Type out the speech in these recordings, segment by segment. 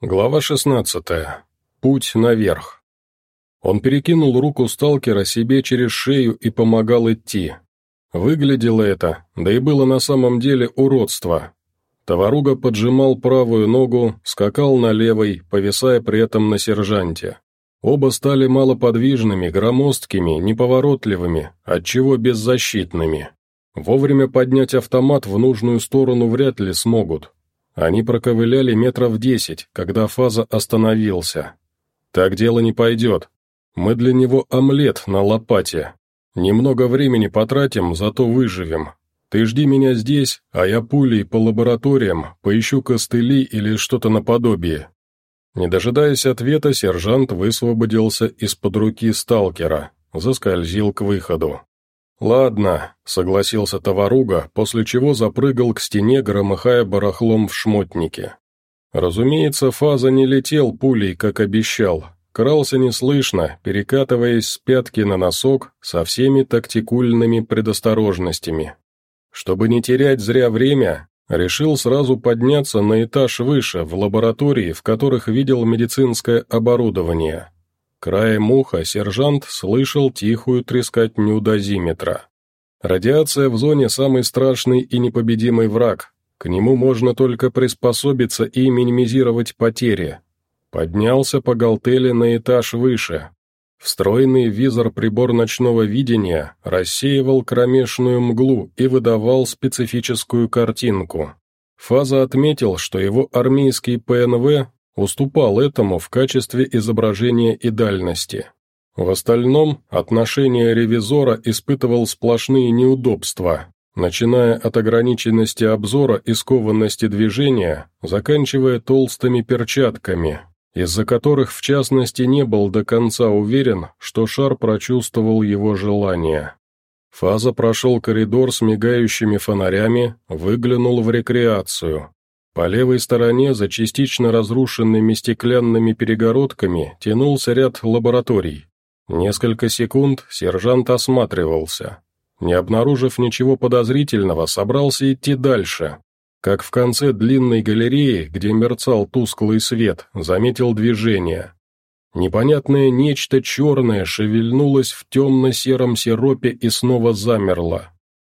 Глава 16. Путь наверх. Он перекинул руку сталкера себе через шею и помогал идти. Выглядело это, да и было на самом деле уродство. Товаруга поджимал правую ногу, скакал на левой, повисая при этом на сержанте. Оба стали малоподвижными, громоздкими, неповоротливыми, отчего беззащитными. Вовремя поднять автомат в нужную сторону вряд ли смогут, они проковыляли метров десять, когда фаза остановился. «Так дело не пойдет. Мы для него омлет на лопате. Немного времени потратим, зато выживем. Ты жди меня здесь, а я пулей по лабораториям поищу костыли или что-то наподобие». Не дожидаясь ответа, сержант высвободился из-под руки сталкера, заскользил к выходу. «Ладно», — согласился товаруга, после чего запрыгал к стене, громыхая барахлом в шмотнике. Разумеется, Фаза не летел пулей, как обещал. Крался неслышно, перекатываясь с пятки на носок со всеми тактикульными предосторожностями. Чтобы не терять зря время, решил сразу подняться на этаж выше, в лаборатории, в которых видел медицинское оборудование. Краем уха сержант слышал тихую трескотню дозиметра. Радиация в зоне самый страшный и непобедимый враг. К нему можно только приспособиться и минимизировать потери. Поднялся по галтели на этаж выше. Встроенный визор прибор ночного видения рассеивал кромешную мглу и выдавал специфическую картинку. Фаза отметил, что его армейский ПНВ уступал этому в качестве изображения и дальности. В остальном отношение ревизора испытывал сплошные неудобства, начиная от ограниченности обзора и скованности движения, заканчивая толстыми перчатками, из-за которых в частности не был до конца уверен, что шар прочувствовал его желание. Фаза прошел коридор с мигающими фонарями, выглянул в рекреацию. По левой стороне, за частично разрушенными стеклянными перегородками, тянулся ряд лабораторий. Несколько секунд сержант осматривался. Не обнаружив ничего подозрительного, собрался идти дальше. Как в конце длинной галереи, где мерцал тусклый свет, заметил движение. Непонятное нечто черное шевельнулось в темно-сером сиропе и снова замерло.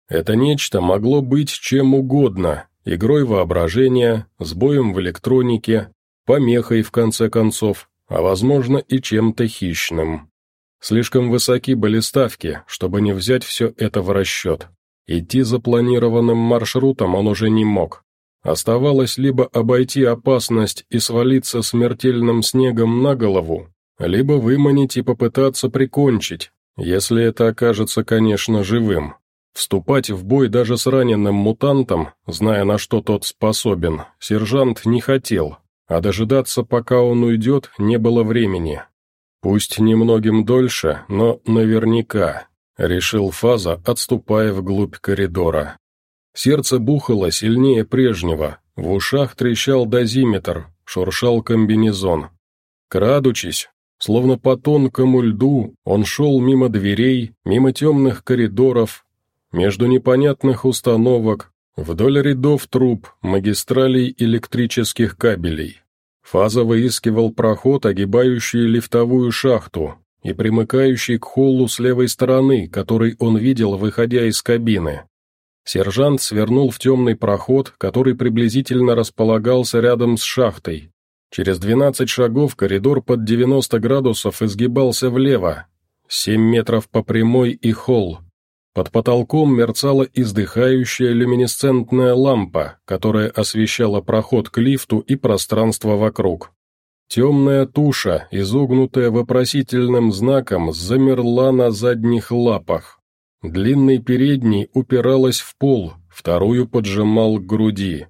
Это нечто могло быть чем угодно, игрой воображения, сбоем в электронике, помехой в конце концов, а возможно и чем-то хищным. Слишком высоки были ставки, чтобы не взять все это в расчет. Идти запланированным маршрутом он уже не мог. Оставалось либо обойти опасность и свалиться смертельным снегом на голову, либо выманить и попытаться прикончить, если это окажется, конечно, живым. Вступать в бой даже с раненым мутантом, зная, на что тот способен, сержант не хотел, а дожидаться, пока он уйдет, не было времени. Пусть немногим дольше, но наверняка, решил Фаза, отступая вглубь коридора. Сердце бухало сильнее прежнего, в ушах трещал дозиметр, шуршал комбинезон. Крадучись, словно по тонкому льду, он шел мимо дверей, мимо темных коридоров, между непонятных установок, вдоль рядов труб, магистралей электрических кабелей. Фаза выискивал проход, огибающий лифтовую шахту и примыкающий к холлу с левой стороны, который он видел, выходя из кабины. Сержант свернул в темный проход, который приблизительно располагался рядом с шахтой. Через 12 шагов коридор под 90 градусов изгибался влево, 7 метров по прямой и холл, под потолком мерцала издыхающая люминесцентная лампа, которая освещала проход к лифту и пространство вокруг. Темная туша, изогнутая вопросительным знаком, замерла на задних лапах. Длинный передний упиралась в пол, вторую поджимал к груди.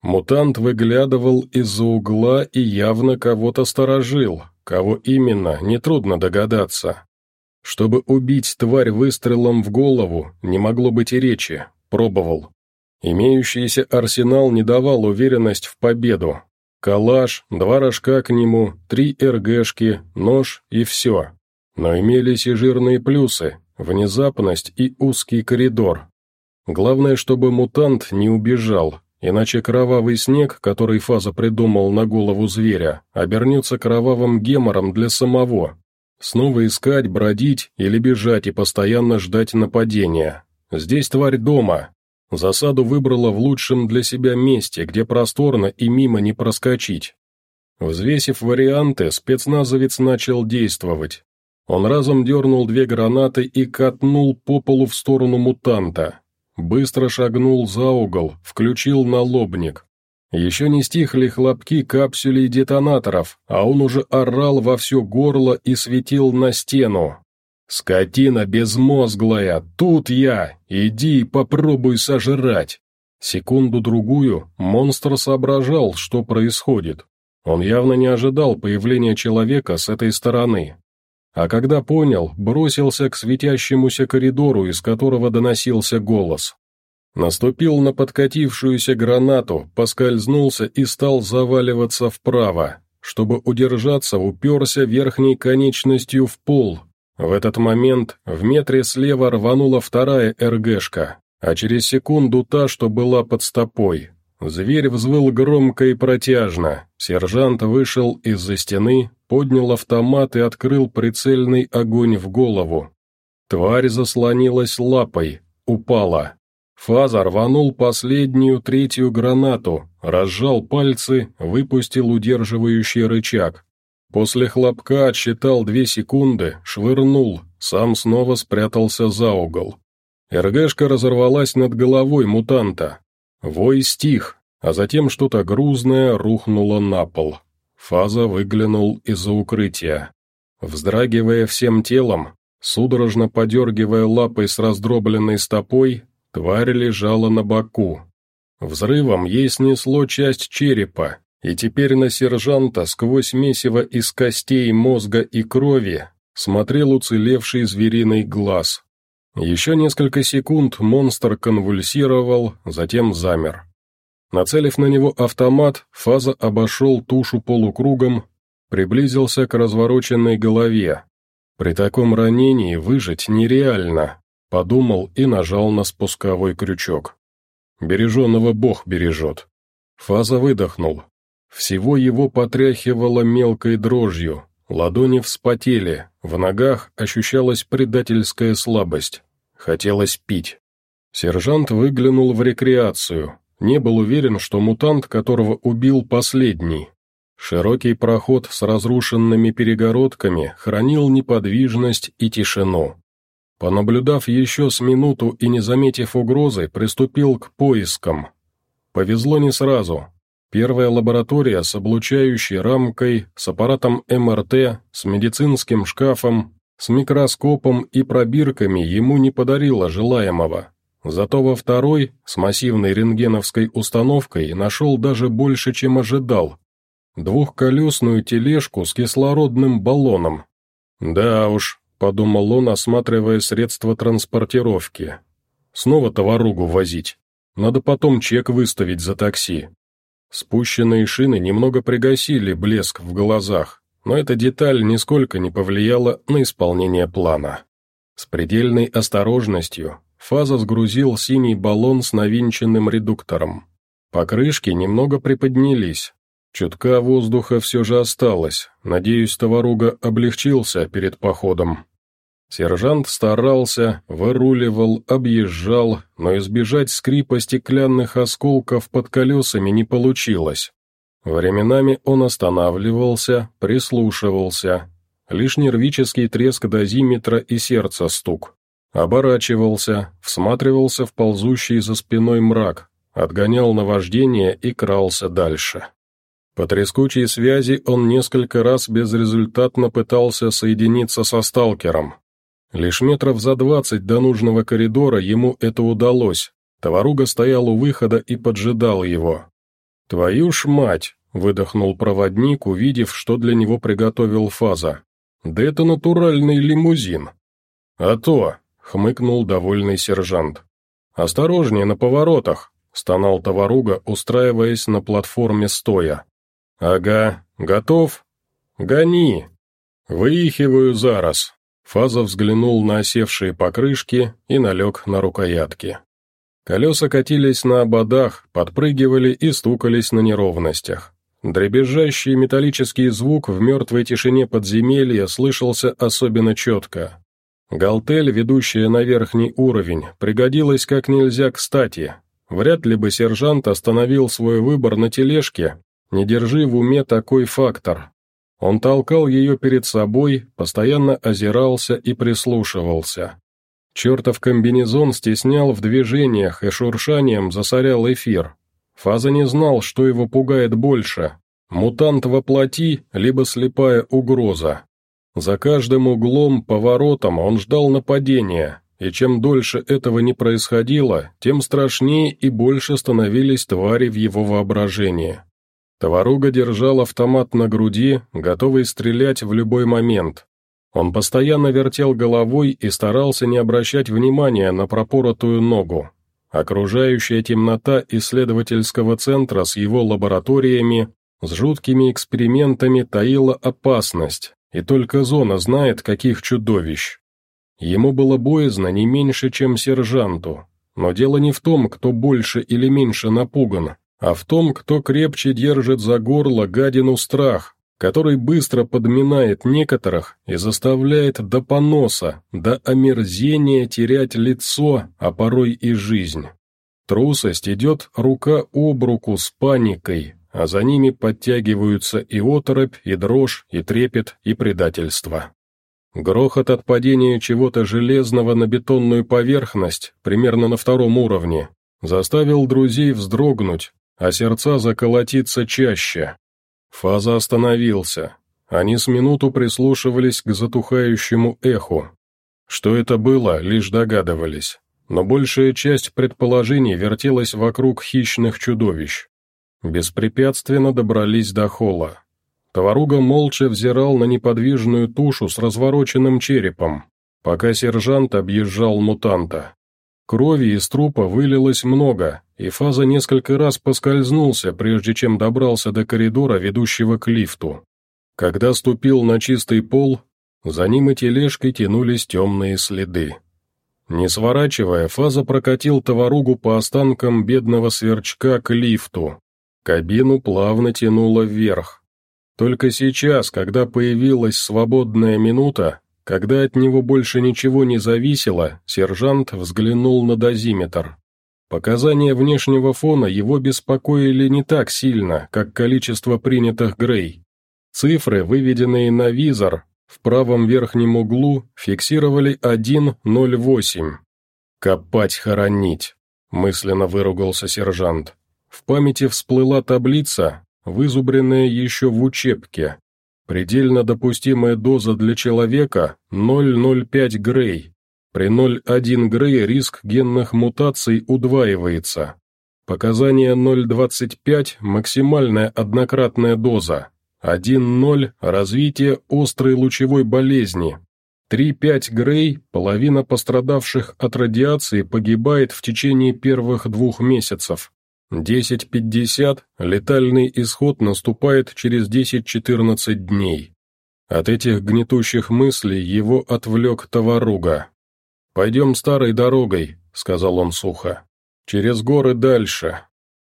Мутант выглядывал из-за угла и явно кого-то сторожил, кого именно, нетрудно догадаться. Чтобы убить тварь выстрелом в голову, не могло быть и речи, пробовал. Имеющийся арсенал не давал уверенность в победу. Калаш, два рожка к нему, три РГшки, нож и все. Но имелись и жирные плюсы, внезапность и узкий коридор. Главное, чтобы мутант не убежал, иначе кровавый снег, который Фаза придумал на голову зверя, обернется кровавым гемором для самого. Снова искать, бродить или бежать и постоянно ждать нападения. Здесь тварь дома. Засаду выбрала в лучшем для себя месте, где просторно и мимо не проскочить. Взвесив варианты, спецназовец начал действовать. Он разом дернул две гранаты и катнул по полу в сторону мутанта. Быстро шагнул за угол, включил налобник. Еще не стихли хлопки капсулей детонаторов, а он уже орал во все горло и светил на стену. «Скотина безмозглая, тут я! Иди попробуй сожрать!» Секунду-другую монстр соображал, что происходит. Он явно не ожидал появления человека с этой стороны. А когда понял, бросился к светящемуся коридору, из которого доносился голос. Наступил на подкатившуюся гранату, поскользнулся и стал заваливаться вправо. Чтобы удержаться, уперся верхней конечностью в пол. В этот момент в метре слева рванула вторая РГшка, а через секунду та, что была под стопой. Зверь взвыл громко и протяжно. Сержант вышел из-за стены, поднял автомат и открыл прицельный огонь в голову. Тварь заслонилась лапой, упала. Фаза рванул последнюю третью гранату, разжал пальцы, выпустил удерживающий рычаг. После хлопка отсчитал две секунды, швырнул, сам снова спрятался за угол. РГшка разорвалась над головой мутанта. Вой стих, а затем что-то грузное рухнуло на пол. Фаза выглянул из-за укрытия. Вздрагивая всем телом, судорожно подергивая лапой с раздробленной стопой, тварь лежала на боку. Взрывом ей снесло часть черепа, и теперь на сержанта сквозь месиво из костей, мозга и крови смотрел уцелевший звериный глаз. Еще несколько секунд монстр конвульсировал, затем замер. Нацелив на него автомат, Фаза обошел тушу полукругом, приблизился к развороченной голове. При таком ранении выжить нереально, подумал и нажал на спусковой крючок. Береженного Бог бережет. Фаза выдохнул. Всего его потряхивало мелкой дрожью, ладони вспотели, в ногах ощущалась предательская слабость. Хотелось пить. Сержант выглянул в рекреацию. Не был уверен, что мутант, которого убил последний. Широкий проход с разрушенными перегородками хранил неподвижность и тишину. Понаблюдав еще с минуту и не заметив угрозы, приступил к поискам. Повезло не сразу. Первая лаборатория с облучающей рамкой, с аппаратом МРТ, с медицинским шкафом, с микроскопом и пробирками ему не подарила желаемого. Зато во второй, с массивной рентгеновской установкой, нашел даже больше, чем ожидал. Двухколесную тележку с кислородным баллоном. Да уж, подумал он, осматривая средства транспортировки. Снова товаругу возить. Надо потом чек выставить за такси. Спущенные шины немного пригасили блеск в глазах, но эта деталь нисколько не повлияла на исполнение плана. С предельной осторожностью Фаза сгрузил синий баллон с навинченным редуктором. Покрышки немного приподнялись. Чутка воздуха все же осталось, надеюсь, товаруга облегчился перед походом. Сержант старался, выруливал, объезжал, но избежать скрипа стеклянных осколков под колесами не получилось. Временами он останавливался, прислушивался. Лишь нервический треск дозиметра и сердца стук. Оборачивался, всматривался в ползущий за спиной мрак, отгонял наваждение и крался дальше. По трескучей связи он несколько раз безрезультатно пытался соединиться со сталкером. Лишь метров за двадцать до нужного коридора ему это удалось. Товаруга стоял у выхода и поджидал его. «Твою ж мать!» — выдохнул проводник, увидев, что для него приготовил Фаза. «Да это натуральный лимузин!» «А то!» — хмыкнул довольный сержант. «Осторожнее на поворотах!» — стонал товаруга, устраиваясь на платформе стоя. «Ага, готов? Гони!» «Выихиваю зараз!» Фаза взглянул на осевшие покрышки и налег на рукоятки. Колеса катились на ободах, подпрыгивали и стукались на неровностях. Дребезжащий металлический звук в мертвой тишине подземелья слышался особенно четко. Галтель, ведущая на верхний уровень, пригодилась как нельзя кстати. Вряд ли бы сержант остановил свой выбор на тележке, не держи в уме такой фактор. Он толкал ее перед собой, постоянно озирался и прислушивался. Чертов комбинезон стеснял в движениях и шуршанием засорял эфир. Фаза не знал, что его пугает больше – мутант во плоти, либо слепая угроза. За каждым углом, поворотом он ждал нападения, и чем дольше этого не происходило, тем страшнее и больше становились твари в его воображении. Товаруга держал автомат на груди, готовый стрелять в любой момент. Он постоянно вертел головой и старался не обращать внимания на пропоротую ногу. Окружающая темнота исследовательского центра с его лабораториями, с жуткими экспериментами таила опасность, и только зона знает, каких чудовищ. Ему было боязно не меньше, чем сержанту, но дело не в том, кто больше или меньше напуган, а в том, кто крепче держит за горло гадину страх, который быстро подминает некоторых и заставляет до поноса, до омерзения терять лицо, а порой и жизнь. Трусость идет рука об руку с паникой, а за ними подтягиваются и оторопь, и дрожь, и трепет, и предательство. Грохот от падения чего-то железного на бетонную поверхность, примерно на втором уровне, заставил друзей вздрогнуть, а сердца заколотиться чаще. Фаза остановился. Они с минуту прислушивались к затухающему эху. Что это было, лишь догадывались. Но большая часть предположений вертелась вокруг хищных чудовищ. Беспрепятственно добрались до холла. Товаруга молча взирал на неподвижную тушу с развороченным черепом, пока сержант объезжал мутанта. Крови из трупа вылилось много, и Фаза несколько раз поскользнулся, прежде чем добрался до коридора, ведущего к лифту. Когда ступил на чистый пол, за ним и тележкой тянулись темные следы. Не сворачивая, Фаза прокатил товаругу по останкам бедного сверчка к лифту. Кабину плавно тянуло вверх. Только сейчас, когда появилась свободная минута, когда от него больше ничего не зависело, сержант взглянул на дозиметр. Показания внешнего фона его беспокоили не так сильно, как количество принятых Грей. Цифры, выведенные на визор, в правом верхнем углу фиксировали 1.08. «Копать, хоронить», — мысленно выругался сержант. В памяти всплыла таблица, вызубренная еще в учебке. Предельно допустимая доза для человека – 0,05 Грей, при 0,1 Грей риск генных мутаций удваивается. Показание 0,25 – максимальная однократная доза. 1,0 – развитие острой лучевой болезни. 3,5 Грей – половина пострадавших от радиации погибает в течение первых двух месяцев. 10.50 – летальный исход наступает через 10-14 дней. От этих гнетущих мыслей его отвлек товаруга. «Пойдем старой дорогой», — сказал он сухо. «Через горы дальше.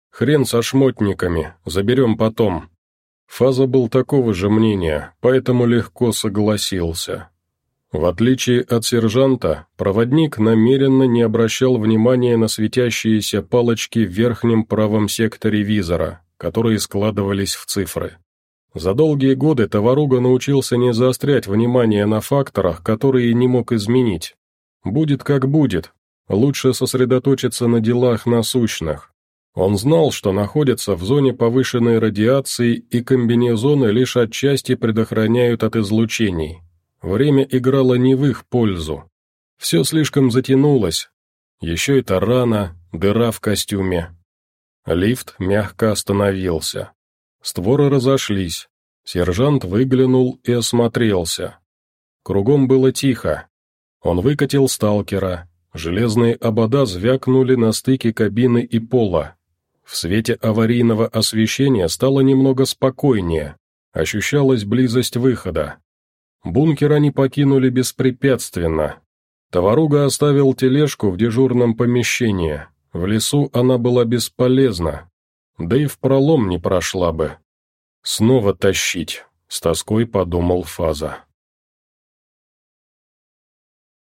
Хрен со шмотниками, заберем потом». Фаза был такого же мнения, поэтому легко согласился. В отличие от сержанта, проводник намеренно не обращал внимания на светящиеся палочки в верхнем правом секторе визора, которые складывались в цифры. За долгие годы Товаруга научился не заострять внимание на факторах, которые не мог изменить, Будет как будет, лучше сосредоточиться на делах насущных. Он знал, что находится в зоне повышенной радиации и комбинезоны лишь отчасти предохраняют от излучений. Время играло не в их пользу. Все слишком затянулось. Еще это рана, дыра в костюме. Лифт мягко остановился. Створы разошлись. Сержант выглянул и осмотрелся. Кругом было тихо, он выкатил сталкера. Железные обода звякнули на стыке кабины и пола. В свете аварийного освещения стало немного спокойнее. Ощущалась близость выхода. Бункер они покинули беспрепятственно. Товаруга оставил тележку в дежурном помещении. В лесу она была бесполезна, да и в пролом не прошла бы. Снова тащить, с тоской подумал Фаза.